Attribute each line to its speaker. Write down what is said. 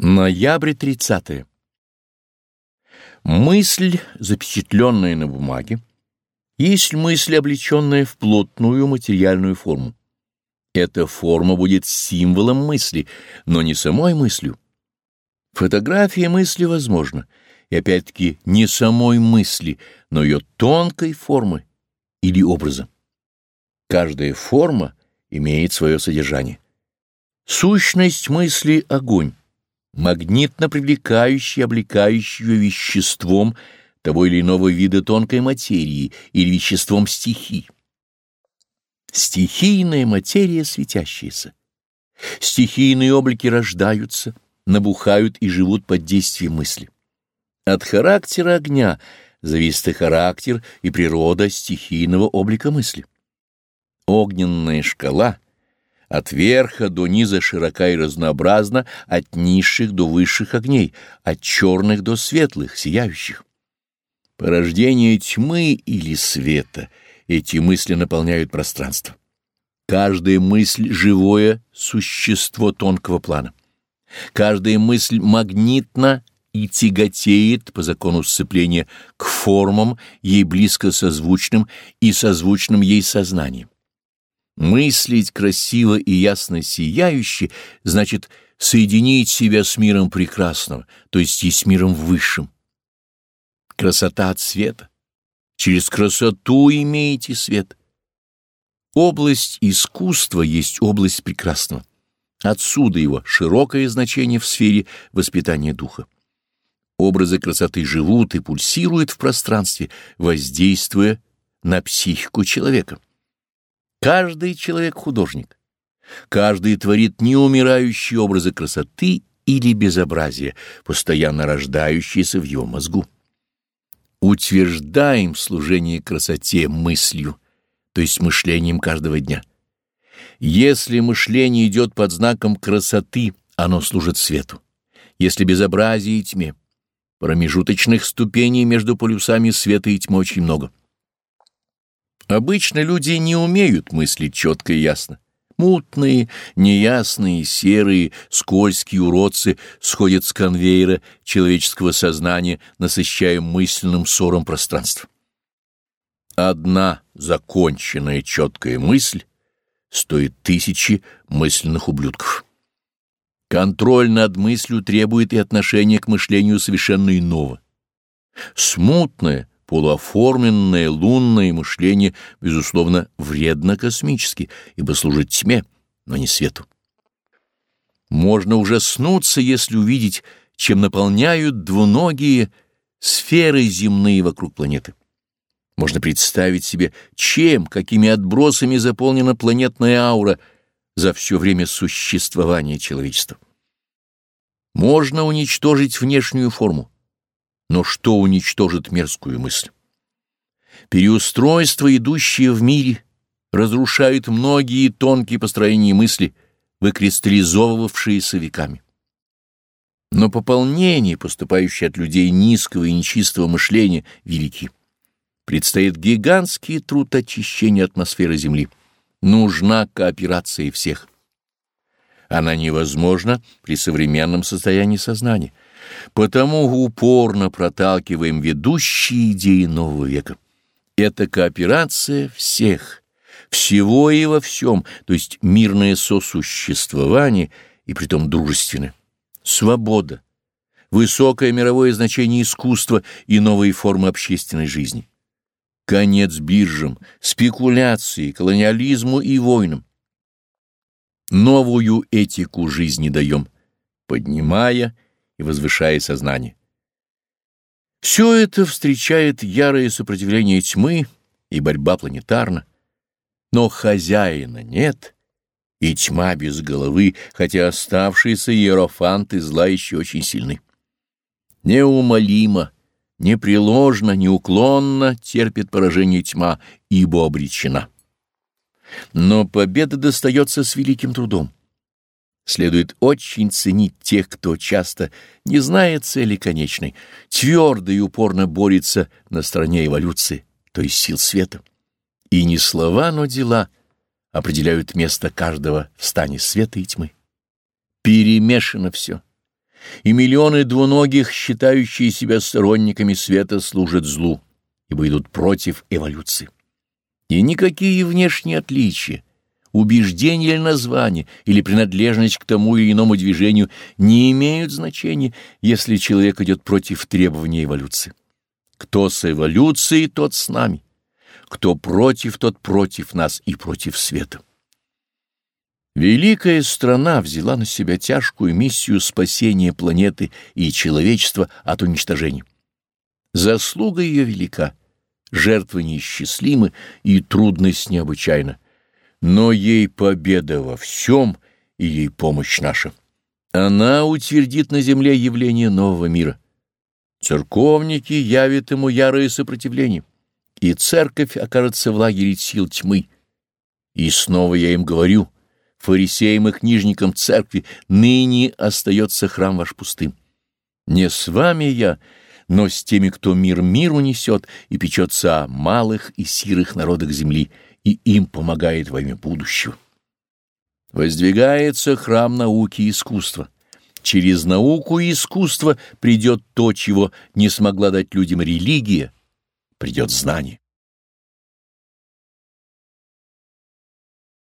Speaker 1: Ноябрь 30. Мысль, запечатленная на бумаге, есть мысль, облеченная в плотную материальную форму. Эта форма будет символом мысли, но не самой мыслью. Фотография мысли возможна, и опять-таки не самой мысли, но ее тонкой формы или образа. Каждая форма имеет свое содержание. Сущность мысли — огонь магнитно привлекающий, облекающий ее веществом того или иного вида тонкой материи или веществом стихий. Стихийная материя светящаяся. Стихийные облики рождаются, набухают и живут под действием мысли. От характера огня зависит и характер, и природа стихийного облика мысли. Огненная шкала — от верха до низа широка и разнообразна, от низших до высших огней, от черных до светлых, сияющих. Порождение тьмы или света — эти мысли наполняют пространство. Каждая мысль — живое существо тонкого плана. Каждая мысль магнитна и тяготеет по закону сцепления к формам, ей близко созвучным и созвучным ей сознанием. Мыслить красиво и ясно сияюще значит соединить себя с миром прекрасного, то есть и с миром высшим. Красота от света. Через красоту имеете свет. Область искусства есть область прекрасного. Отсюда его широкое значение в сфере воспитания духа. Образы красоты живут и пульсируют в пространстве, воздействуя на психику человека. Каждый человек — художник. Каждый творит неумирающие образы красоты или безобразия, постоянно рождающиеся в его мозгу. Утверждаем служение красоте мыслью, то есть мышлением каждого дня. Если мышление идет под знаком красоты, оно служит свету. Если безобразие и тьме, промежуточных ступеней между полюсами света и тьмы очень много. Обычно люди не умеют мыслить четко и ясно. Мутные, неясные, серые, скользкие уродцы сходят с конвейера человеческого сознания, насыщая мысленным ссором пространство. Одна законченная четкая мысль стоит тысячи мысленных ублюдков. Контроль над мыслью требует и отношения к мышлению совершенно иного. Смутное, полуоформленное лунное мышление, безусловно, вредно космически, ибо служит тьме, но не свету. Можно ужаснуться, если увидеть, чем наполняют двуногие сферы земные вокруг планеты. Можно представить себе, чем, какими отбросами заполнена планетная аура за все время существования человечества. Можно уничтожить внешнюю форму, но что уничтожит мерзкую мысль? Переустройство, идущее в мире, разрушает многие тонкие построения мысли, выкристаллизовывавшиеся веками. Но пополнение, поступающее от людей низкого и нечистого мышления, велики. Предстоит гигантский труд очищения атмосферы Земли. Нужна кооперация всех. Она невозможна при современном состоянии сознания. Потому упорно проталкиваем ведущие идеи нового века. Это кооперация всех, всего и во всем, то есть мирное сосуществование и притом дружественное. Свобода, высокое мировое значение искусства и новые формы общественной жизни. Конец биржам, спекуляции, колониализму и войнам. Новую этику жизни даем, поднимая и возвышая сознание. Все это встречает ярое сопротивление тьмы и борьба планетарна, но хозяина нет, и тьма без головы, хотя оставшиеся иерофанты зла еще очень сильны. Неумолимо, непреложно, неуклонно терпит поражение тьма, ибо обречена. Но победа достается с великим трудом. Следует очень ценить тех, кто часто, не зная цели конечной, твердо и упорно борется на стороне эволюции, то есть сил света. И не слова, но дела определяют место каждого в стане света и тьмы. Перемешано все. и миллионы двуногих, считающие себя сторонниками света, служат злу, ибо идут против эволюции. И никакие внешние отличия, убеждения или названия, или принадлежность к тому или иному движению не имеют значения, если человек идет против требований эволюции. Кто с эволюцией, тот с нами. Кто против, тот против нас и против света. Великая страна взяла на себя тяжкую миссию спасения планеты и человечества от уничтожения. Заслуга ее велика, жертвы неисчислимы и трудность необычайна. Но ей победа во всем и ей помощь наша. Она утвердит на земле явление нового мира. Церковники явят ему ярое сопротивление, и церковь окажется в лагере сил тьмы. И снова я им говорю — фарисеям и книжникам церкви, ныне остается храм ваш пустым. Не с вами я, но с теми, кто мир миру несет и печется о малых и сирых народах земли, и им помогает во имя будущего. Воздвигается храм науки и искусства. Через науку и искусство придет то, чего не смогла дать людям религия, придет знание.